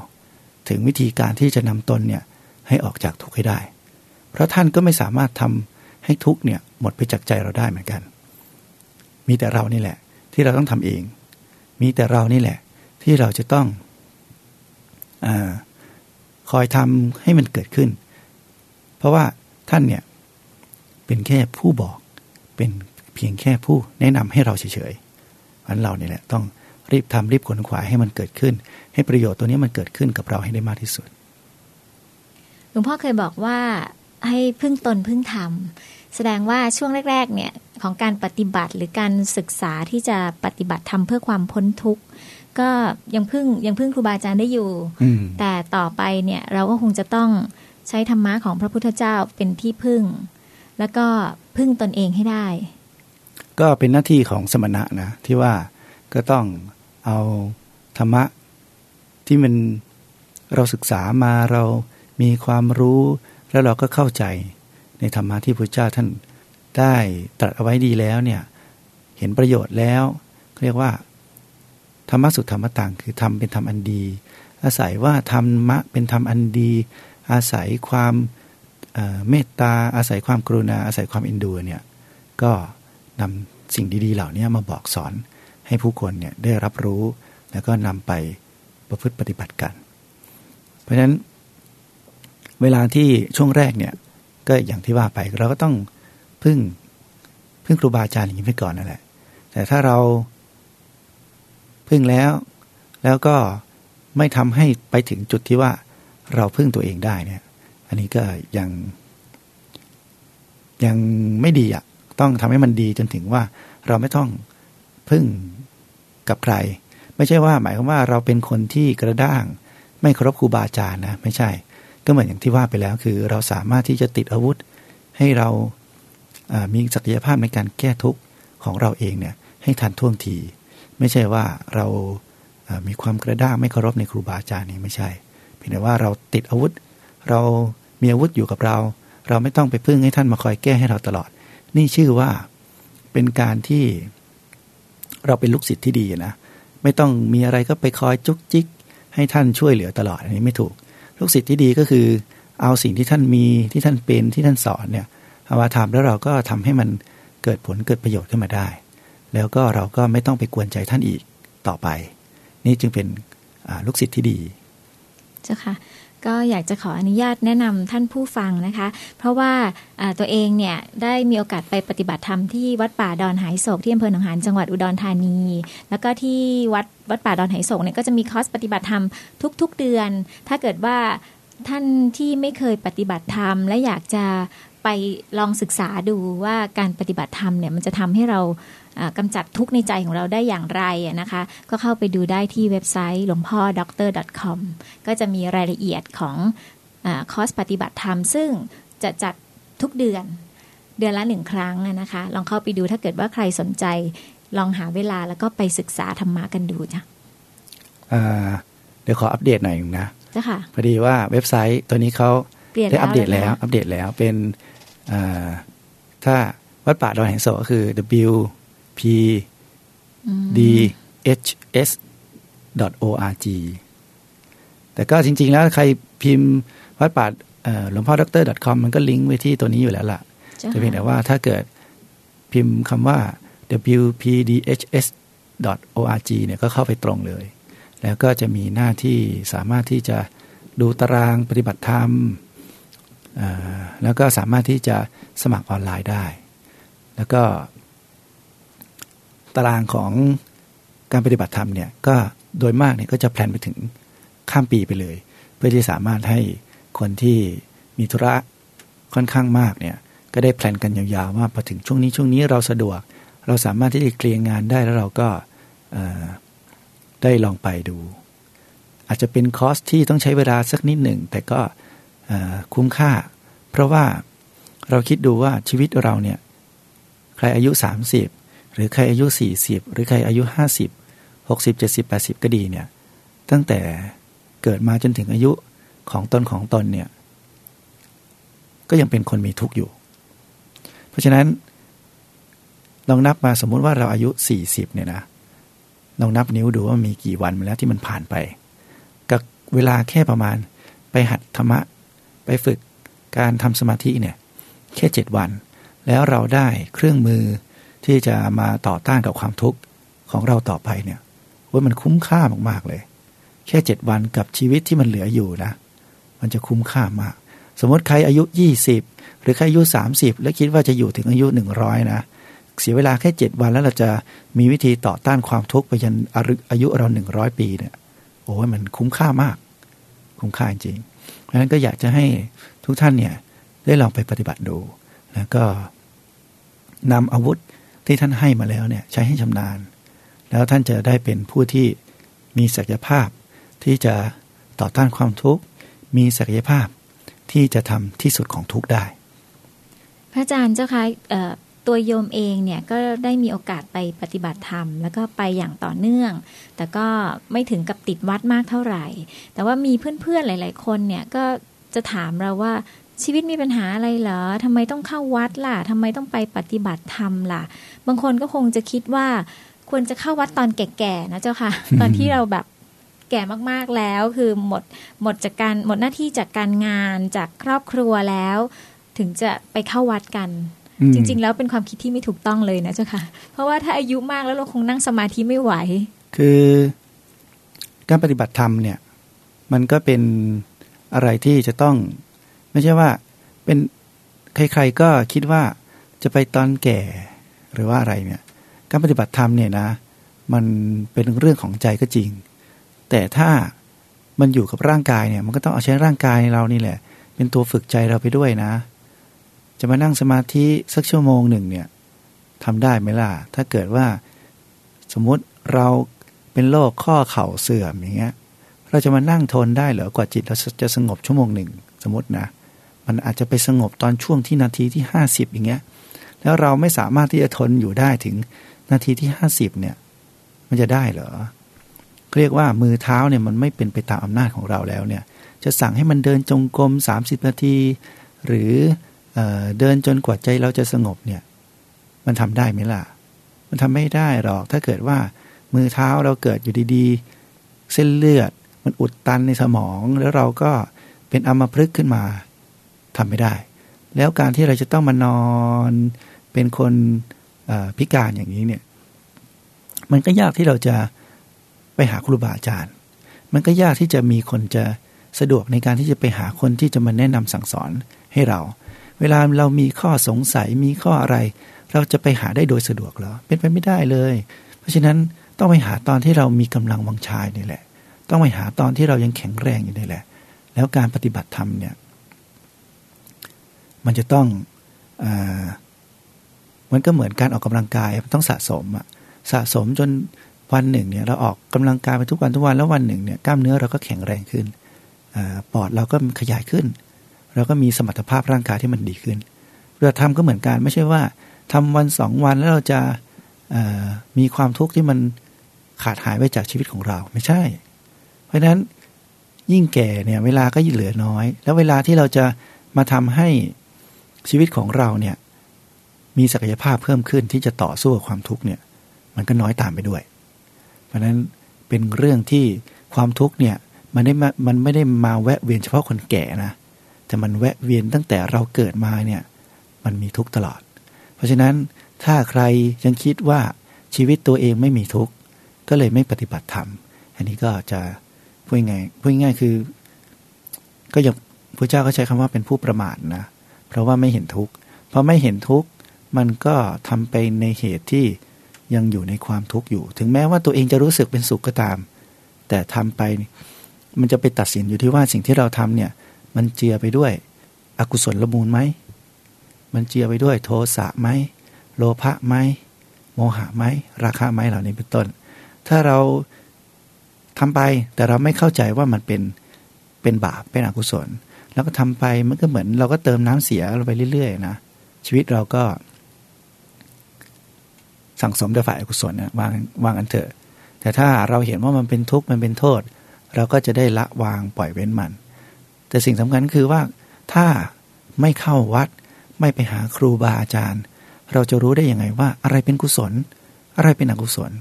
ถึงวิธีการที่จะนำตนเนี่ยให้ออกจากทุกข์ให้ได้ เพราะท่านก็ไม่สามารถทำให้ทุกข์เนี่ยหมดไปจากใจเราได้เหมือนกัน มีแต่เรานี่แหละ ที่เราต้องทำเอง มีแต่เรานี่แหละ ที่เราจะต้องอ คอยทำให้มันเกิดขึ้น เพราะว่าท่านเนี่ยเป็นแค่ผู้บอกเป็นเพียงแค่ผู้แนะนำให้เราเฉยๆอันเราเนี่ยแหละต้องรีบทำรีบขนขวายให้มันเกิดขึ้น ให้ประโยชน์ตัวนี้มันเกิดขึ้นกับเราให้ได้มากที่สุดหลวงพ่อเคยบอกว่า ให้พึ่งตนพึ่งธรรม แสดงว่าช่วงแรก ๆ เนี่ย ของการปฏิบัติหรือการศึกษาที่จะปฏิบัติทำเพื่อความพ้นทุกข์ก็ยังพึ่งยังพึ่งครูบาอาจารย์ได้อยู่ แต่ต่อไปเนี่ยเราก็คงจะต้องใช้ธรรมะของพระพุทธเจ้าเป็นที่พึ่ง แล้วก็พึ่งตนเองให้ได้ ก็เป็นหน้าที่ของสมณะนะ ที่ว่าก็ต้องเอาธรรมะที่มันเราศึกษามาเรามีความรู้ แล้วเราก็เข้าใจในธรรมะที่พระเจ้าท่านได้ตรัสเอาไว้ดีแล้วเนี่ยเห็นประโยชน์แล้วเรียกว่า ธรรมะสุดธรรมต่าง คือทำเป็นธรรมอันดี อาศัยว่าธรรมะเป็นธรรมอันดี อาศัยความเมตตาอาศัยความกรุณาอาศัยความอินดูเนี่ยก็นำสิ่งดีๆ เหล่านี้มาบอกสอนให้ผู้คนเนี่ยได้รับรู้แล้วก็นำไปประพฤติปฏิบัติกัน เพราะฉะนั้น เวลาที่ช่วงแรกเนี่ย ก็อย่างที่ว่าไปเราก็ต้องพึ่งพึ่งครูบาอาจารย์อย่างนี้ไปก่อนนั่นแหละ แต่ถ้าเราพึ่งแล้ว แล้วก็ไม่ทำให้ไปถึงจุดที่ว่าเราพึ่งตัวเองได้เนี่ย อันนี้ก็ยังยังไม่ดีอะ ต้องทำให้มันดีจนถึงว่าเราไม่ต้องพึ่งกับใคร ไม่ใช่ว่า หมายความว่าเราเป็นคนที่กระด้าง ไม่เคารพครูบาอาจารย์นะ ไม่ใช่ ก็เหมือนอย่างที่ว่าไปแล้วคือเราสามารถที่จะติดอาวุธ ให้เรามีศักยภาพในการแก้ทุกข์ของเราเองเนี่ยให้ทันท่วงที ไม่ใช่ว่าเรามีความกระด้างไม่เคารพในครูบาอาจารย์นี่ไม่ใช่ เพียงแต่ว่าเราติดอาวุธ เรามีอาวุธอยู่กับเรา เราไม่ต้องไปพึ่งให้ท่านมาคอยแก้ให้เราตลอด นี่ชื่อว่าเป็นการที่เราเป็นลูกศิษย์ที่ดีนะไม่ต้องมีอะไรก็ไปคอยจุกจิกให้ท่านช่วยเหลือตลอดอันนี้ไม่ถูก ลูกศิษย์ที่ดีก็คือ เอาสิ่งที่ท่านมีที่ท่านเป็นที่ท่านสอนเนี่ยเอามาทำแล้วเราก็ทำให้มันเกิดผลเกิดประโยชน์ขึ้นมาได้ แล้วก็เราก็ไม่ต้องไปกวนใจท่านอีกต่อไป นี่จึงเป็นลูกศิษย์ที่ดี เจ้าค่ะก็อยากจะขออนุญาตแนะนำท่านผู้ฟังนะคะ เพราะว่าตัวเองเนี่ยได้มีโอกาสไปปฏิบัติธรรมที่วัดป่าดอนหายโศกที่อำเภอหนองหานจังหวัดอุดรธานี แล้วก็ที่วัดวัดป่าดอนหายโศกเนี่ยก็จะมีคอร์สปฏิบัติธรรมทุก ๆ เดือน ถ้าเกิดว่าท่านที่ไม่เคยปฏิบัติธรรม และอยากจะไปลองศึกษาดูว่าการปฏิบัติธรรมเนี่ยมันจะทำให้เรา กำจัดทุกข์ในใจของเราได้อย่างไรนะคะ ก็เข้าไปดูได้ที่เว็บไซต์หลวงพ่อด็อกเตอร์ .com ก็จะมีรายละเอียดของอคอร์สปฏิบัติธรรม ซึ่งจะจัดทุกเดือนเดือนละหนึ่งครั้งนะคะ ลองเข้าไปดูถ้าเกิดว่าใครสนใจ ลองหาเวลาแล้วก็ไปศึกษาธรรมะกันดูจ้ะเดี๋ยวขออัปเดตหน่อยนะจ้ะค่ะพอดีว่าเว็บไซต์ตัวนี้เขาได้อัปเดตแล้วอัปเดตแล้วเป็นถ้าวัดป่าดอยแห่งโสก็คือ W p d h s org แต่ก็จริง ๆ แล้วใครพิมพ์วัดป่าหลวงพ่อด็อกเตอร์ com มันก็ลิงก์ไว้ที่ตัวนี้อยู่แล้วล่ะจะเพียงแต่ว่าถ้าเกิดพิมพ์คำว่า wpdhs org เนี่ยก็เข้าไปตรงเลย แล้วก็จะมีหน้าที่สามารถที่จะดูตารางปฏิบัติธรรม แล้วก็สามารถที่จะสมัครออนไลน์ได้ แล้วก็ ตารางของการปฏิบัติธรรมเนี่ยก็โดยมากเนี่ยก็จะแพลนไปถึงข้ามปีไปเลย เพื่อที่สามารถให้คนที่มีธุระค่อนข้างมากเนี่ยก็ได้แพลนกันยาวๆว่าพอถึงช่วงนี้ช่วงนี้เราสะดวก เราสามารถที่จะเคลียร์งานได้แล้วเราก็ได้ลองไปดู อาจจะเป็นคอสที่ต้องใช้เวลาสักนิดหนึ่ง แต่ก็คุ้มค่า เพราะว่าเราคิดดูว่าชีวิตเราเนี่ยใครอายุ 30 หรือใครอายุ 40 หรือใครอายุ 50 60 70 80 ก็ดีเนี่ยตั้งแต่เกิดมาจนถึงอายุของตนของตนเนี่ยก็ยังเป็นคนมีทุกข์อยู่ เพราะฉะนั้น ลองนับมาสมมุติว่าเราอายุ 40เนี่ยนะลองนับนิ้วดูว่ามีกี่วันมาแล้วที่มันผ่านไป กับเวลาแค่ประมาณไปหัดธรรมะ ไปฝึกการทำสมาธิเนี่ยแค่เจ็ดวัน แล้วเราได้เครื่องมือ ที่จะมาต่อต้านกับความทุกข์ของเราต่อไปเนี่ยว่ามันคุ้มค่ามากๆเลย แค่เจ็ดวันกับชีวิตที่มันเหลืออยู่นะ มันจะคุ้มค่ามาก สมมติใครอายุยี่สิบหรือใครอายุสามสิบแล้วคิดว่าจะอยู่ถึงอายุหนึ่งร้อยนะเสียเวลาแค่เจ็ดวันแล้วเราจะมีวิธีต่อต้านความทุกข์ไปยันอายุเราหนึ่งร้อยปีเนี่ยโอ้ยมันคุ้มค่ามาก คุ้มค่าจริงเพราะฉะนั้นก็อยากจะให้ทุกท่านเนี่ยได้ลองไปปฏิบัติดูแล้วก็นำอาวุธ ที่ท่านให้มาแล้วเนี่ยใช้ให้ชำนาญ แล้วท่านจะได้เป็นผู้ที่มีศักยภาพ ที่จะต่อต้านความทุกข์ มีศักยภาพที่จะทำที่สุดของทุกข์ได้ พระอาจารย์เจ้าคะตัวโยมเองเนี่ยก็ได้มีโอกาสไปปฏิบัติธรรม แล้วก็ไปอย่างต่อเนื่อง แต่ก็ไม่ถึงกับติดวัดมากเท่าไหร่ แต่ว่ามีเพื่อนๆหลาย ๆ คนเนี่ยก็จะถามเราว่า ชีวิตมีปัญหาอะไรเหรอทำไมต้องเข้าวัดล่ะทำไมต้องไปปฏิบัติธรรมล่ะ บางคนก็คงจะคิดว่าควรจะเข้าวัดตอนแก่ๆนะเจ้าค่ะ ตอนที่เราแบบแก่มากๆแล้วคือหมดหมดจากการหมดหน้าที่จากการงานจากครอบครัวแล้ว ถึงจะไปเข้าวัดกัน จริง ๆ แล้วเป็นความคิดที่ไม่ถูกต้องเลยนะเจ้าค่ะ เพราะว่าถ้าอายุมากแล้วเราคงนั่งสมาธิไม่ไหว คือการปฏิบัติธรรมเนี่ย มันก็เป็นอะไรที่จะต้อง ไม่ใช่ว่าเป็นใครๆก็คิดว่าจะไปตอนแก่หรือว่าอะไรเนี่ย การปฏิบัติธรรมเนี่ยนะ มันเป็นเรื่องของใจก็จริง แต่ถ้ามันอยู่กับร่างกายเนี่ย มันก็ต้องเอาใช้ร่างกายเรานี่แหละ เป็นตัวฝึกใจเราไปด้วยนะ จะมานั่งสมาธิสักชั่วโมงหนึ่งเนี่ยทำได้ไหมล่ะ ถ้าเกิดว่าสมมติเราเป็นโรคข้อเข่าเสื่อมอย่างเงี้ย เราจะมานั่งทนได้เหรอกว่าจิตเราจะสงบชั่วโมงหนึ่งสมมตินะ มันอาจจะไปสงบตอนช่วงที่นาทีที่ห้าสิบอย่างเงี้ย แล้วเราไม่สามารถที่จะทนอยู่ได้ถึงนาทีที่ห้าสิบเนี่ย มันจะได้เหรอเรียกว่ามือเท้าเนี่ยมันไม่เป็นไปตามอำนาจของเราแล้วเนี่ย จะสั่งให้มันเดินจงกรมสามสิบนาที หรือเอเดินจนกว่าใจเราจะสงบเนี่ย มันทำได้ไหมล่ะ มันทำไม่ได้หรอก ถ้าเกิดว่ามือเท้าเราเกิดอยู่ดีๆ เส้นเลือดมันอุดตันในสมอง แล้วเราก็เป็นอัมพฤกษ์ขึ้นมา ทำไม่ได้ แล้วการที่เราจะต้องมานอนเป็นคนพิการอย่างนี้เนี่ย มันก็ยากที่เราจะไปหาครูบาอาจารย์ มันก็ยากที่จะมีคนจะสะดวกในการที่จะไปหาคนที่จะมาแนะนำสั่งสอนให้เรา เวลาเรามีข้อสงสัยมีข้ออะไร เราจะไปหาได้โดยสะดวกหรอ เป็นไปไม่ได้เลย เพราะฉะนั้นต้องไปหาตอนที่เรามีกำลังวังชายนี่แหละ ต้องไปหาตอนที่เรายังแข็งแรงอยู่นี่แหละ แล้วการปฏิบัติธรรมเนี่ย มันจะต้องอมันก็เหมือนการออกกำลังกายต้องสะสมอะสะสมจนวันหนึ่งเนี่ยเราออกกำลังกายไปทุกวันทุกวันแล้ววันหนึ่งเนี่ยกล้ามเนื้อเราก็แข็งแรงขึ้นอปอดเราก็ขยายขึ้น เราก็มีสมรรถภาพร่างกายที่มันดีขึ้นเราทำก็เหมือนกันไม่ใช่ว่าทำวันสองวันแล้วเราจะมีความทุกข์ที่มันขาดหายไปจากชีวิตของเราไม่ใช่ เพราะฉะนั้นยิ่งแก่เนี่ยเวลาก็ยิ่งเหลือน้อย แล้วเวลาที่เราจะมาทำให้ ชีวิตของเราเนี่ยมีศักยภาพเพิ่มขึ้นที่จะต่อสู้กับความทุกข์เนี่ยมันก็น้อยตามไปด้วย เพราะนั้นเป็นเรื่องที่ความทุกข์เนี่ยมันได้มันไม่ได้มาแวะเวียนเฉพาะคนแก่นะแต่มันแวะเวียนตั้งแต่เราเกิดมาเนี่ยมันมีทุกข์ตลอด เพราะฉะนั้นถ้าใครยังคิดว่าชีวิตตัวเองไม่มีทุกข์ก็เลยไม่ปฏิบัติธรรม อันนี้ก็จะพูดง่ายพูดง่ายคือ ก็ยังพระเจ้าก็ใช้คำว่าเป็นผู้ประมาทนะ เพราะว่าไม่เห็นทุกข์พอไม่เห็นทุกข์มันก็ทำไปในเหตุที่ยังอยู่ในความทุกข์อยู่ ถึงแม้ว่าตัวเองจะรู้สึกเป็นสุขก็ตาม แต่ทำไปมันจะไปตัดสินอยู่ที่ว่าสิ่งที่เราทำเนี่ย มันเจือไปด้วย อกุศลละมูลไหมมันเจือไปด้วยโทสะไหมโลภะไหมโมหะไหมราคะไหมเหล่านี้เป็นต้น ถ้าเราทำไปแต่เราไม่เข้าใจว่ามันเป็นเป็นบาปเป็นอกุศล แล้วก็ทำไปมันก็เหมือนเราก็เติมน้ำเสียลงไปเรื่อยๆนะชีวิตเราก็ สั่งสมแต่ฝ่ายอกุศลนะวางวางอันเถอะ แต่ถ้าเราเห็นว่ามันเป็นทุกข์มันเป็นโทษ เราก็จะได้ละวางปล่อยเว้นมัน แต่สิ่งสำคัญคือว่าถ้าไม่เข้าวัด ไม่ไปหาครูบาอาจารย์ เราจะรู้ได้ยังไงว่าอะไรเป็นกุศล อะไรเป็นอกุศล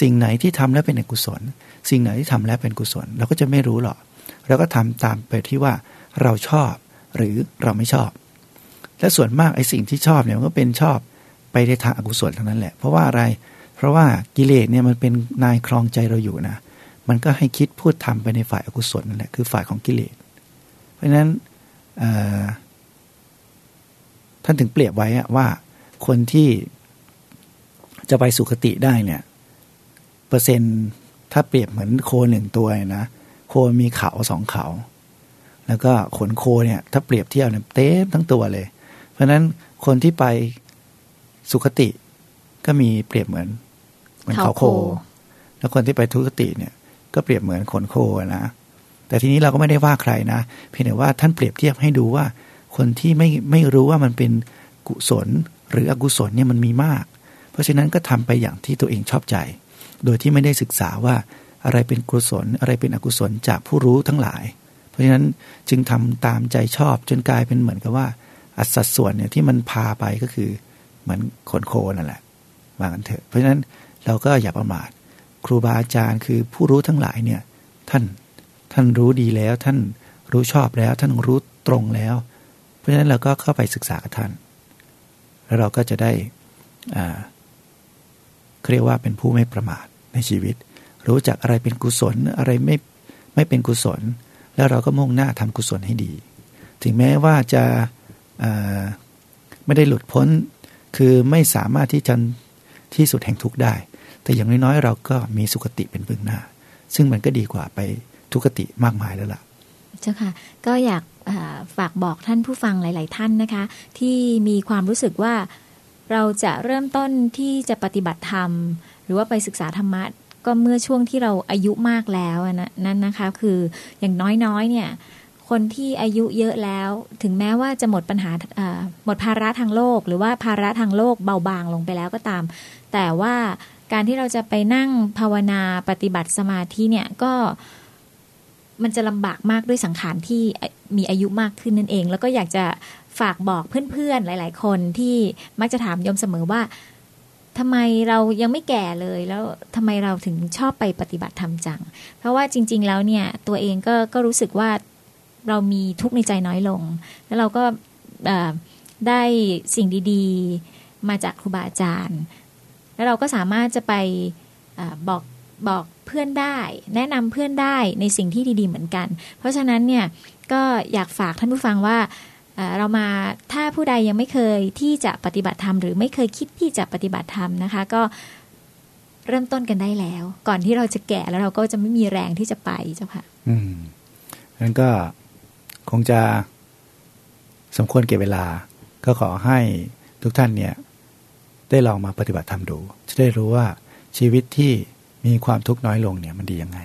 สิ่งไหนที่ทำแล้วเป็นอกุศล สิ่งไหนที่ทำแล้วเป็นกุศล เราก็จะไม่รู้หรอกเราก็ทำตามไปที่ว่า เราชอบหรือเราไม่ชอบ และส่วนมากไอ้สิ่งที่ชอบเนี่ยมันก็เป็นชอบไปในทางอกุศลทั้งนั้นแหละ เพราะว่าอะไร เพราะว่ากิเลสเนี่ยมันเป็นนายครองใจเราอยู่นะ มันก็ให้คิดพูดทำไปในฝ่ายอกุศลนั่นแหละคือฝ่ายของกิเลส เพราะฉะนั้นท่านถึงเปรียบไว้ว่าคนที่จะไปสุคติได้เนี่ยเปอร์เซ็นต์ถ้าเปรียบเหมือนโคหนึ่งตัวนะโคมีเขาสองเขา แล้วก็ขนโคเนี่ยถ้าเปรียบเทียบเนี่ยเต็มทั้งตัวเลย เพราะฉะนั้นคนที่ไปสุคติก็มีเปรียบเหมือนเหมือนเขาโค แล้วคนที่ไปทุคติเนี่ย ก็เปรียบเหมือนขนโคนะแต่ทีนี้เราก็ไม่ได้ว่าใครนะเพียงแต่ว่าท่านเปรียบเทียบให้ดูว่า คนที่ไม่ไม่รู้ว่ามันเป็นกุศล หรืออกุศลเนี่ยมันมีมาก เพราะฉะนั้นก็ทำไปอย่างที่ตัวเองชอบใจ โดยที่ไม่ได้ศึกษาว่าอะไรเป็นกุศลอะไรเป็นอกุศลจากผู้รู้ทั้งหลายเพ ราะฉะนั้นจึงทำตามใจชอบจนกลายเป็นเหมือนกับว่า อัศส่วนเนี่ยที่มันพาไปก็คือเหมือนขนโคนั่นแหละว่ากันเถอะ เพราะฉะนั้นเราก็อย่าประมาทครูบาอาจารย์คือผู้รู้ทั้งหลายเนี่ยท่านท่านรู้ดีแล้วท่านรู้ชอบแล้ว ท่านรู้ตรงแล้ว เพราะฉะนั้นเราก็เข้าไปศึกษากับท่าน แล้วเราก็จะได้เรียกว่าเป็นผู้ไม่ประมาทในชีวิต รู้จักอะไรเป็นกุศลอะไรไม่ไม่เป็นกุศล แล้วเราก็มุ่งหน้าทำกุศลให้ดี ถึงแม้ว่าจะไม่ได้หลุดพ้นคือไม่สามารถที่จะที่สุดแห่งทุกข์ได้ แต่อย่างน้อยๆ เราก็มีสุขติเป็นเบื้องหน้า ซึ่งมันก็ดีกว่าไปทุกติมากมายแล้วล่ะ เจ้าค่ะ ก็อยากฝากบอกท่านผู้ฟังหลาย ๆ ท่านนะคะ ที่มีความรู้สึกว่าเราจะเริ่มต้นที่จะปฏิบัติธรรม หรือว่าไปศึกษาธรรมะ ก็เมื่อช่วงที่เราอายุมากแล้วนะนั่นนะคะ คืออย่างน้อยๆเนี่ย คนที่อายุเยอะแล้ว ถึงแม้ว่าจะหมดปัญหาหมดภาระทางโลก หรือว่าภาระทางโลกเบาบางลงไปแล้วก็ตาม แต่ว่าการที่เราจะไปนั่งภาวนาปฏิบัติสมาธิเนี่ยก็มันจะลำบากมากด้วยสังขารที่มีอายุมากขึ้นนั่นเอง แล้วก็อยากจะฝากบอกเพื่อนๆหลาย ๆ คนที่มักจะถามยมเสมอว่า ทำไมเรายังไม่แก่เลยแล้วทำไมเราถึงชอบไปปฏิบัติธรรมจัง เพราะว่าจริง ๆ แล้วเนี่ยตัวเองก็ก็รู้สึกว่าเรามีทุกข์ในใจน้อยลง แล้วเราก็ได้สิ่งดี ๆ มาจากครูบาอาจารย์ แล้วเราก็สามารถจะไปอบอกบอกเพื่อนได้ แนะนำเพื่อนได้ในสิ่งที่ดี ๆ เหมือนกัน เพราะฉะนั้นเนี่ยก็อยากฝากท่านผู้ฟังว่า เรามาถ้าผู้ใดยังไม่เคยที่จะปฏิบัติธรรมหรือไม่เคยคิดที่จะปฏิบัติธรรมนะคะ ก็เริ่มต้นกันได้แล้ว ก่อนที่เราจะแก่แล้วเราก็จะไม่มีแรงที่จะไปเจ้าค่ะ อืมนั้นก็คงจะสมควรเก็บเวลา ก็ขอให้ทุกท่านเนี่ย ได้ลองมาปฏิบัติธรรมดู จะได้รู้ว่าชีวิตที่มีความทุกข์น้อยลงเนี่ยมันดียังไง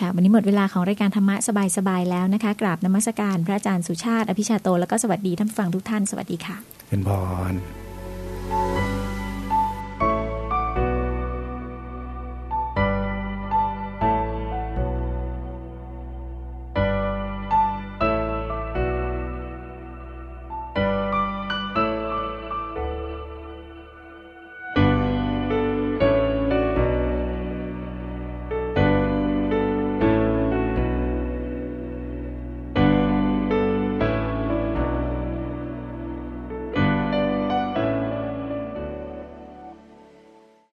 ค่ะ วันนี้หมดเวลาของรายการธรรมะสบายๆแล้วนะคะ กราบนมัสการพระอาจารย์สุชาติ อภิชาโต แล้วก็สวัสดีท่านฟังทุกท่าน สวัสดีค่ะเป็นพร